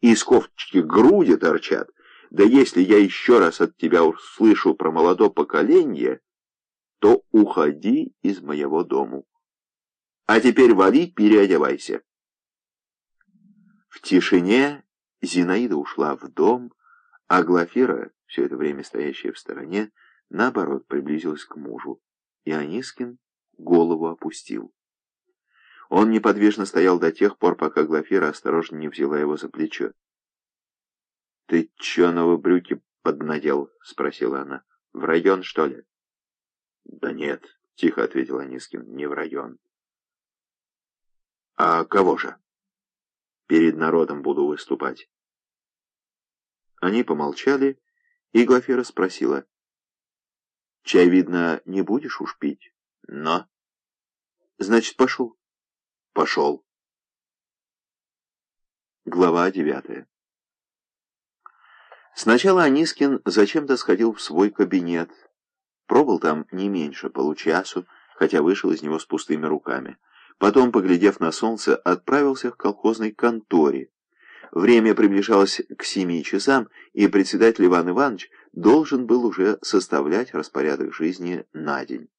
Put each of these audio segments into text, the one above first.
из кофточки груди торчат. Да если я еще раз от тебя услышу про молодое поколение, то уходи из моего дому. А теперь вали, переодевайся. В тишине Зинаида ушла в дом, а Глафира, все это время стоящая в стороне, наоборот приблизилась к мужу, и Анискин голову опустил. Он неподвижно стоял до тех пор, пока Глафира осторожно не взяла его за плечо. «Ты чё новобрюки поднадел?» — спросила она. «В район, что ли?» «Да нет», — тихо ответил Анискин, — «не в район». «А кого же?» «Перед народом буду выступать». Они помолчали, и Глафира спросила. «Чай, видно, не будешь уж пить?» «Но». «Значит, пошел». «Пошел». Глава девятая Сначала Анискин зачем-то сходил в свой кабинет. Пробыл там не меньше получасу, хотя вышел из него с пустыми руками. Потом, поглядев на солнце, отправился к колхозной конторе. Время приближалось к семи часам, и председатель Иван Иванович должен был уже составлять распорядок жизни на день.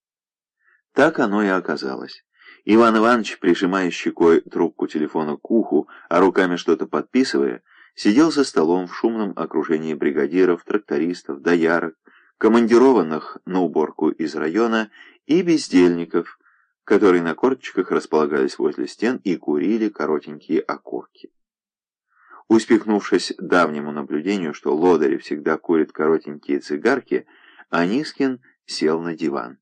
Так оно и оказалось. Иван Иванович, прижимая щекой трубку телефона к уху, а руками что-то подписывая, сидел за столом в шумном окружении бригадиров, трактористов, доярок, командированных на уборку из района и бездельников, которые на корточках располагались возле стен и курили коротенькие окурки. Успехнувшись давнему наблюдению, что лодыри всегда курят коротенькие цигарки, Анискин сел на диван.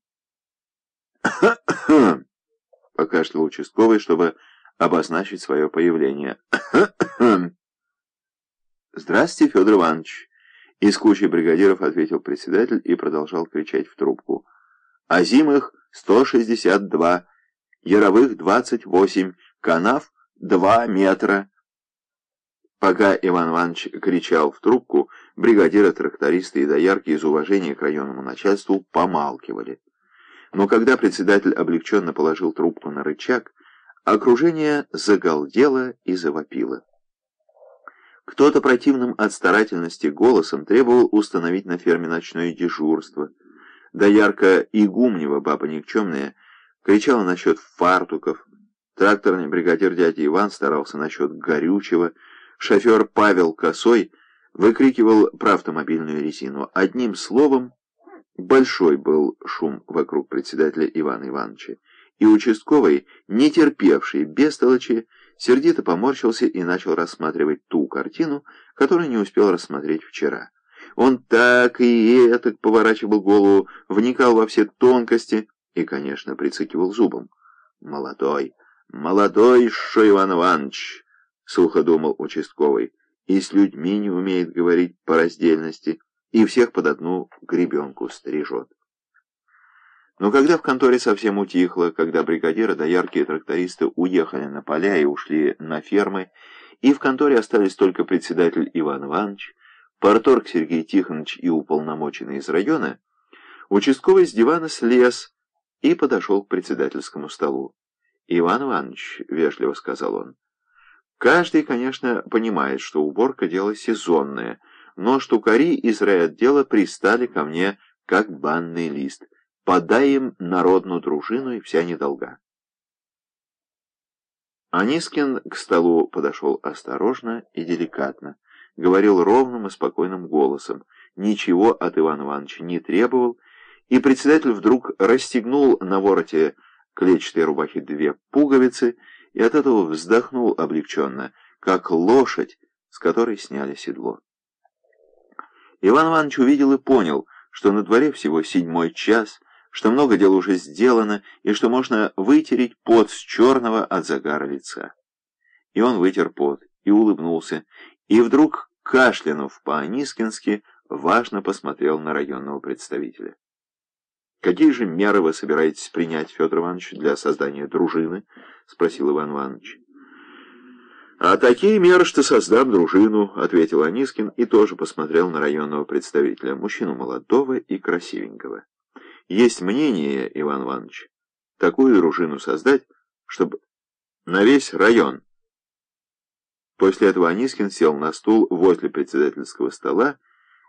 Покашлял участковый, чтобы обозначить свое появление. «Здравствуйте, Федор Иванович!» Из кучи бригадиров ответил председатель и продолжал кричать в трубку. «Азимых 162, Яровых 28, Канав 2 метра». Пока Иван Иванович кричал в трубку, бригадиры, трактористы и доярки из уважения к районному начальству помалкивали. Но когда председатель облегченно положил трубку на рычаг, окружение загалдело и завопило. Кто-то противным от старательности голосом требовал установить на ферме ночное дежурство. Доярка Игумнева, баба никчемная, кричала насчет фартуков. Тракторный бригадир дядя Иван старался насчет горючего. Шофер Павел Косой выкрикивал про автомобильную резину. Одним словом, большой был шум вокруг председателя Ивана Ивановича. И участковый, не терпевший бестолочи, сердито поморщился и начал рассматривать ту картину, которую не успел рассмотреть вчера. Он так и этак поворачивал голову, вникал во все тонкости и, конечно, прицикивал зубом. «Молодой, молодой шо Иван Иванович!» — сухо думал участковый. «И с людьми не умеет говорить по раздельности, и всех под одну гребенку стрижет». Но когда в конторе совсем утихло, когда бригадиры, доярки и трактористы уехали на поля и ушли на фермы, и в конторе остались только председатель Иван Иванович, порторг Сергей Тихонович и уполномоченный из района, участковый с дивана слез и подошел к председательскому столу. «Иван Иванович», — вежливо сказал он, — «каждый, конечно, понимает, что уборка — дело сезонное, но штукари из райотдела пристали ко мне как банный лист» подай им народную дружину и вся недолга. Анискин к столу подошел осторожно и деликатно, говорил ровным и спокойным голосом, ничего от Ивана Ивановича не требовал, и председатель вдруг расстегнул на вороте клетчатой рубахи две пуговицы и от этого вздохнул облегченно, как лошадь, с которой сняли седло. Иван Иванович увидел и понял, что на дворе всего седьмой час, что много дел уже сделано, и что можно вытереть пот с черного от загара лица. И он вытер пот, и улыбнулся, и вдруг, кашлянув по-анискински, важно посмотрел на районного представителя. «Какие же меры вы собираетесь принять, Федор Иванович, для создания дружины?» — спросил Иван Иванович. «А такие меры, что создам дружину», — ответил Анискин и тоже посмотрел на районного представителя, мужчину молодого и красивенького. Есть мнение, Иван Иванович, такую дружину создать, чтобы на весь район После этого Анискин сел на стул возле председательского стола